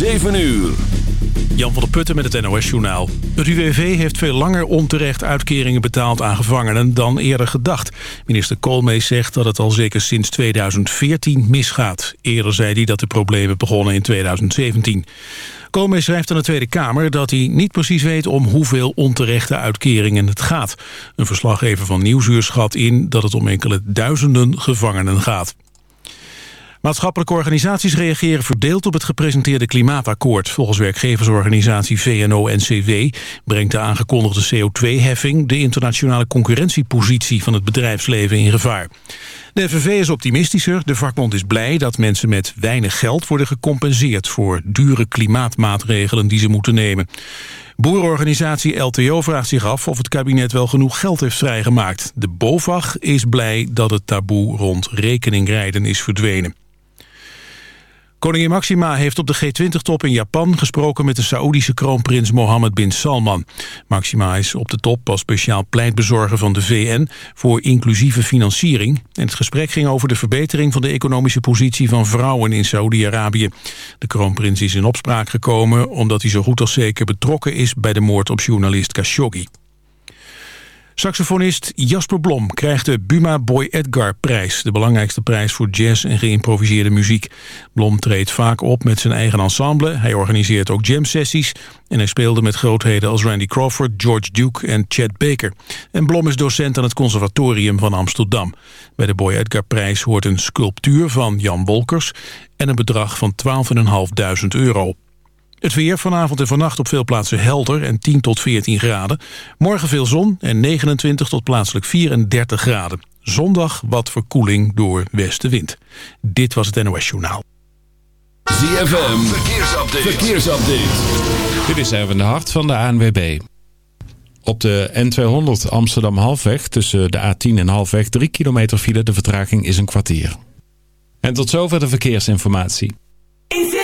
7 uur. Jan van der Putten met het NOS-journaal. Het UWV heeft veel langer onterecht uitkeringen betaald aan gevangenen dan eerder gedacht. Minister Koolmees zegt dat het al zeker sinds 2014 misgaat. Eerder zei hij dat de problemen begonnen in 2017. Koolmees schrijft aan de Tweede Kamer dat hij niet precies weet om hoeveel onterechte uitkeringen het gaat. Een verslaggever van Nieuwsuur schat in dat het om enkele duizenden gevangenen gaat. Maatschappelijke organisaties reageren verdeeld op het gepresenteerde klimaatakkoord. Volgens werkgeversorganisatie VNO-NCW brengt de aangekondigde CO2-heffing de internationale concurrentiepositie van het bedrijfsleven in gevaar. De FNV is optimistischer. De vakbond is blij dat mensen met weinig geld worden gecompenseerd voor dure klimaatmaatregelen die ze moeten nemen. Boerenorganisatie LTO vraagt zich af of het kabinet wel genoeg geld heeft vrijgemaakt. De BOVAG is blij dat het taboe rond rekeningrijden is verdwenen. Koningin Maxima heeft op de G20-top in Japan gesproken met de Saoedische kroonprins Mohammed bin Salman. Maxima is op de top als speciaal pleitbezorger van de VN voor inclusieve financiering. En het gesprek ging over de verbetering van de economische positie van vrouwen in Saoedi-Arabië. De kroonprins is in opspraak gekomen omdat hij zo goed als zeker betrokken is bij de moord op journalist Khashoggi. Saxofonist Jasper Blom krijgt de Buma Boy Edgar prijs. De belangrijkste prijs voor jazz en geïmproviseerde muziek. Blom treedt vaak op met zijn eigen ensemble. Hij organiseert ook jam sessies. En hij speelde met grootheden als Randy Crawford, George Duke en Chet Baker. En Blom is docent aan het conservatorium van Amsterdam. Bij de Boy Edgar prijs hoort een sculptuur van Jan Wolkers... en een bedrag van 12.500 euro. Het weer vanavond en vannacht op veel plaatsen helder en 10 tot 14 graden. Morgen veel zon en 29 tot plaatselijk 34 graden. Zondag wat verkoeling door westenwind. Dit was het NOS Journaal. ZFM, verkeersupdate. verkeersupdate. Dit is even de hart van de ANWB. Op de N200 Amsterdam-Halfweg tussen de A10 en Halfweg 3 kilometer file. De vertraging is een kwartier. En tot zover de verkeersinformatie. In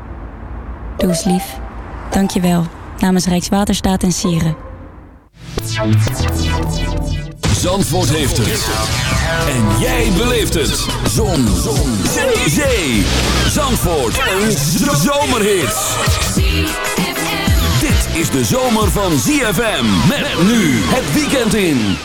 Doe eens lief. Dank je wel. Namens Rijkswaterstaat en Sieren. Zandvoort heeft het. En jij beleeft het. Zon. Zon. Zee. Zee. Zandvoort. Een zomerhit. Dit is de zomer van ZFM. Met nu het weekend in.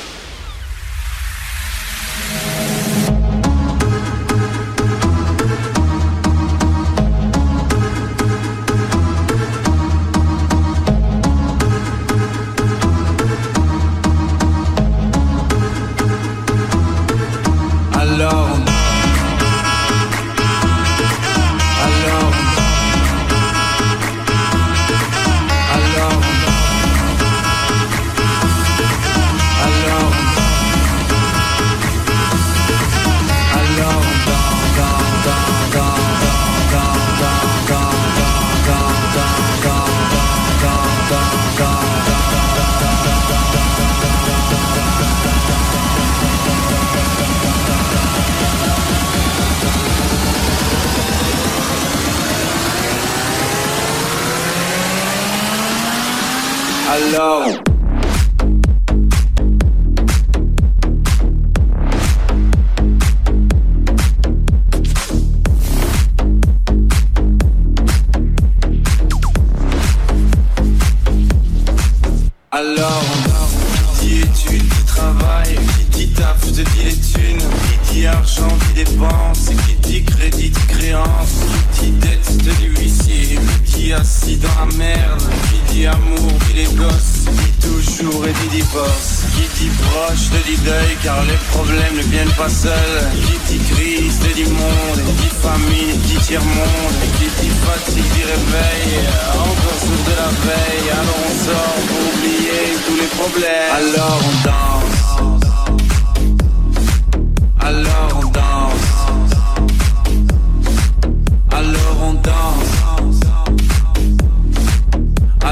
Dit amour, dit les gosses, toujours et dit divorce, qui dit proche, te dit deuil, car les problèmes ne viennent pas seuls, qui dit crise, te dit monde, qui dit famille, dit tiers-monde, qui dit fatigue, dit réveil, encore sous de la veille, alors on sort pour oublier tous les problèmes, alors on danse. Alors on danse. Alors on danse.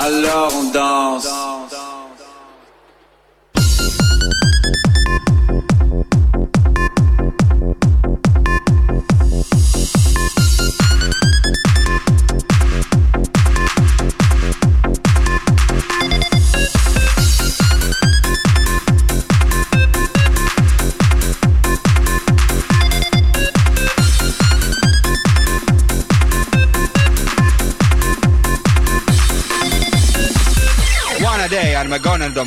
Alors on danse.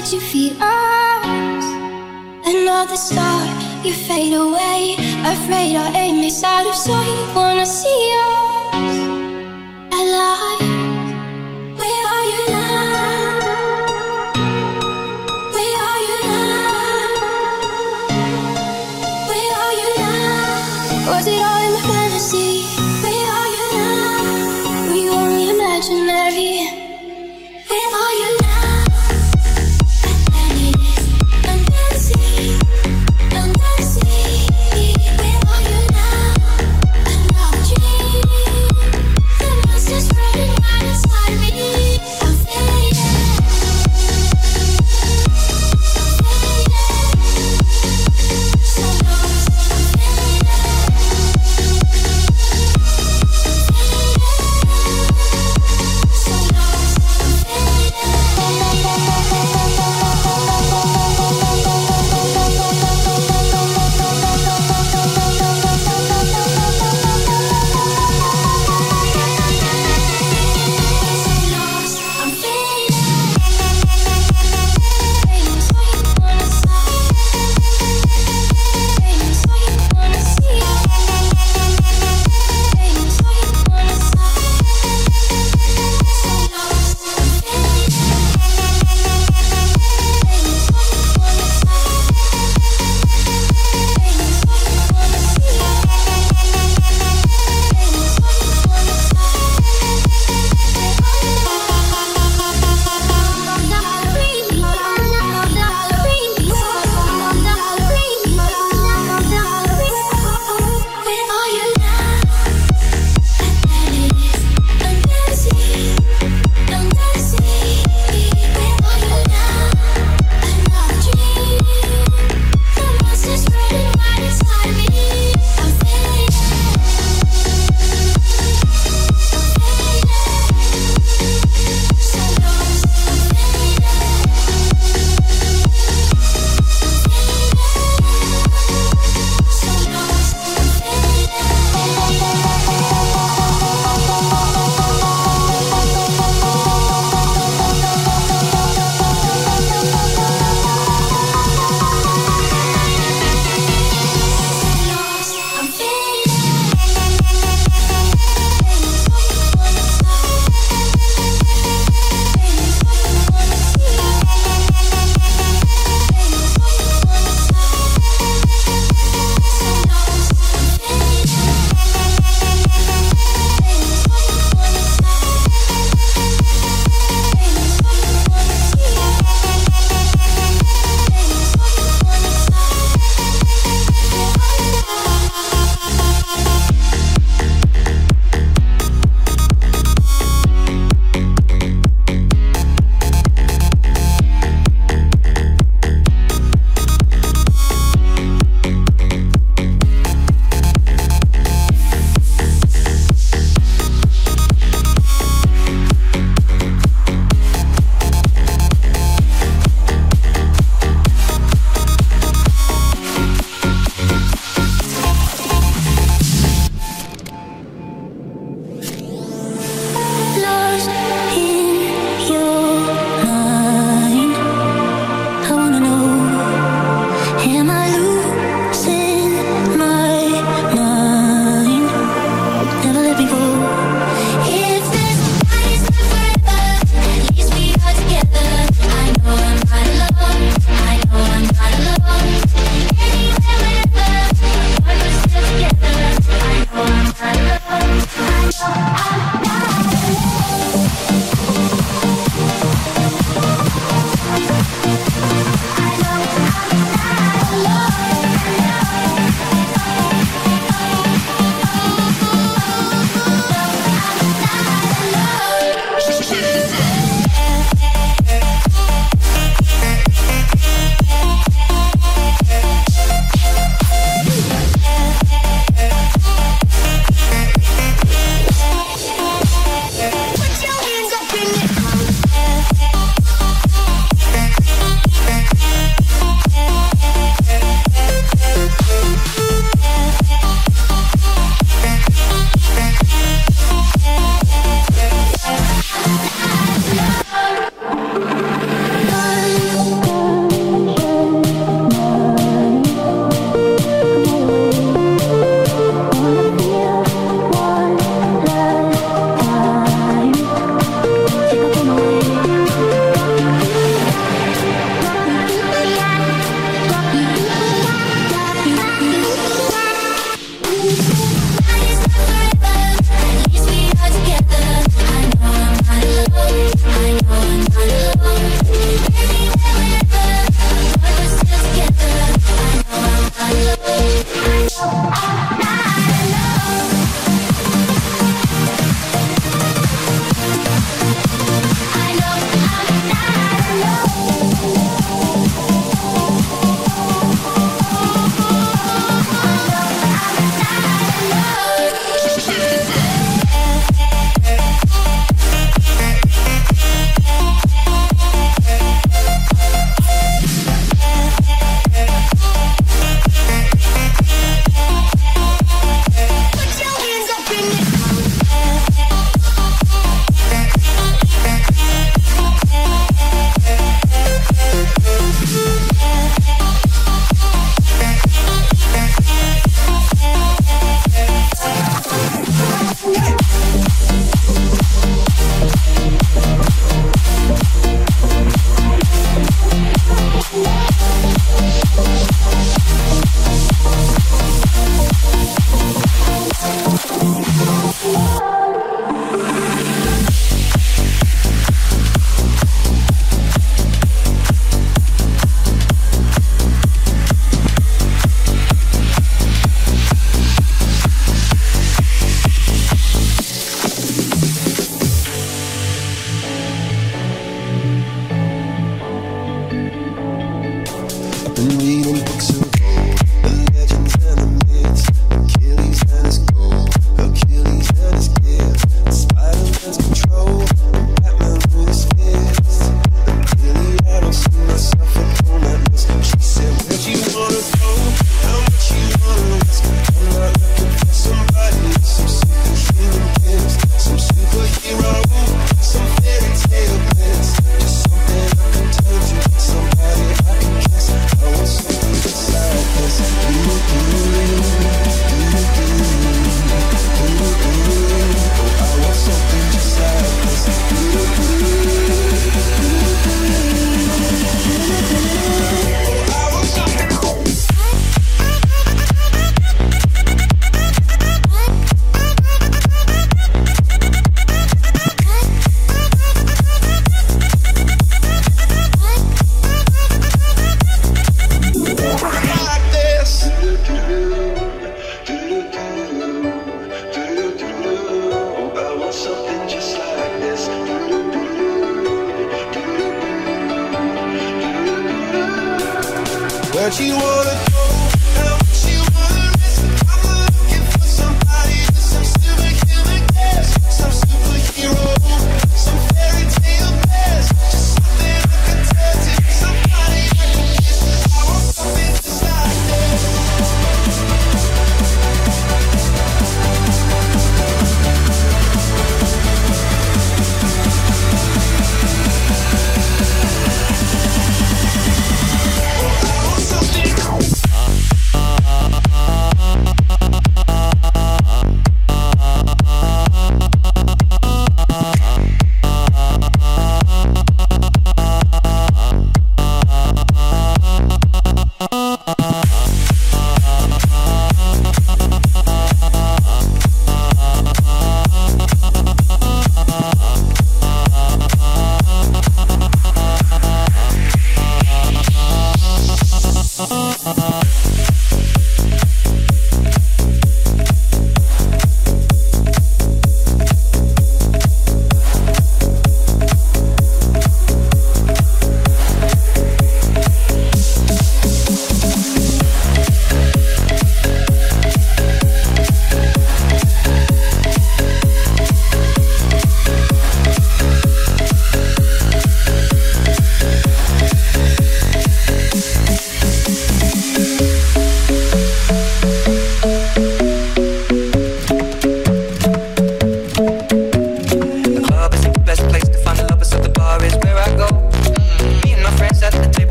Did you feel us? Another star, you fade away. Afraid our aim is out of sight. Wanna see us alive?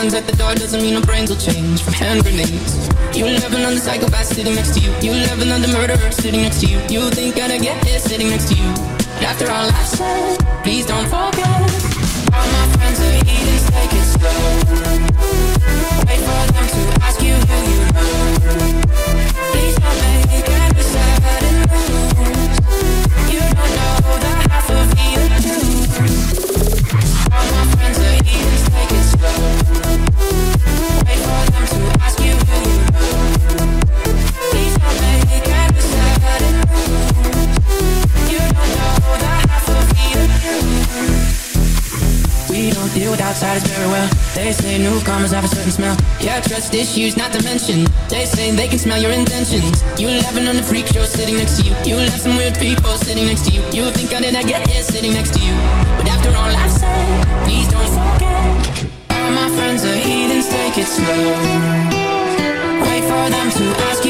Guns at the door doesn't mean our brains will change from hand grenades. You live another psychopath sitting next to you. You live another murderer sitting next to you. You think I'd get it sitting next to you. But after all I've said, please don't forget. All my friends are heathens, take it slow. Wait for them to ask you who you know. With outsiders very well. They say newcomers have a certain smell. Yeah, trust issues not to mention. They say they can smell your intentions. You laughing on the freak show sitting next to you. You left some weird people sitting next to you. You think I did I get here sitting next to you? But after all I've said, please don't forget. All my friends are heathens, take it slow. Wait for them to ask you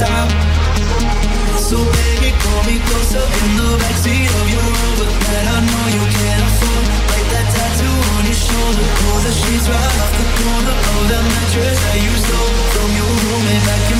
So baby, call me closer in the backseat of your Rover that I know you can't afford. That tattoo on your shoulder, pull the sheets right off the corner of that mattress that you stole from your roommate back in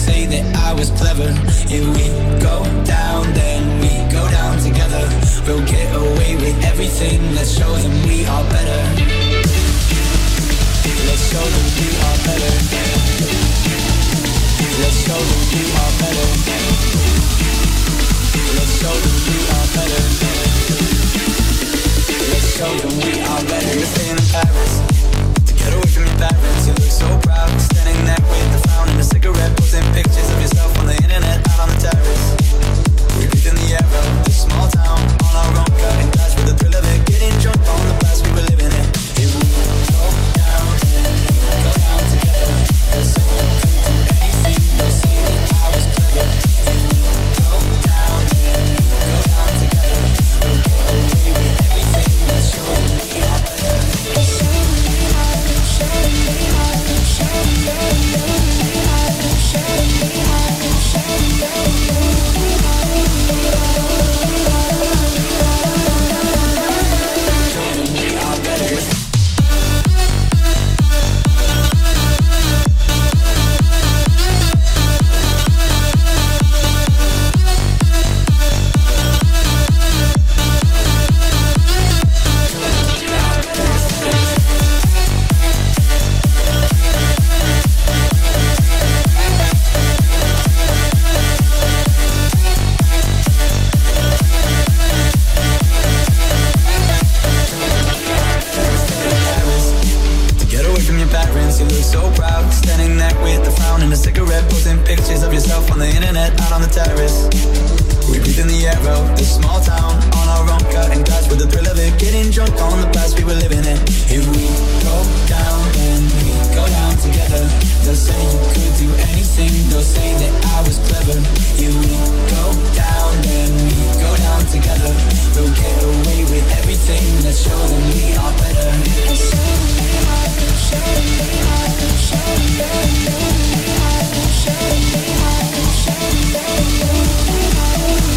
say that I was clever. If we go down, then we go down together. We'll get away with everything, let's show them we are better. Let's show them we are better. Let's show them we are better. Let's show them we are better. Let's show them we are better. You're staying in Paris get away from your parents. You look so proud, standing there with the frown and a cigarette, posting pictures of yourself on the internet, out on the terrace. We breathe in the air of this small town on our own, cutting glass with the thrill of it, getting drunk on small town on our own, cutting glass with the thrill of it, getting drunk on the past we were living in. If we go down, then we go down together. They'll say you could do anything, they'll say that I was clever. If we go down, then we go down together. We'll get away with everything, let's show them we are better.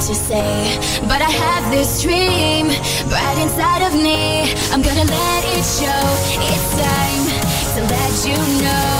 to say, but I have this dream right inside of me. I'm gonna let it show. It's time to let you know.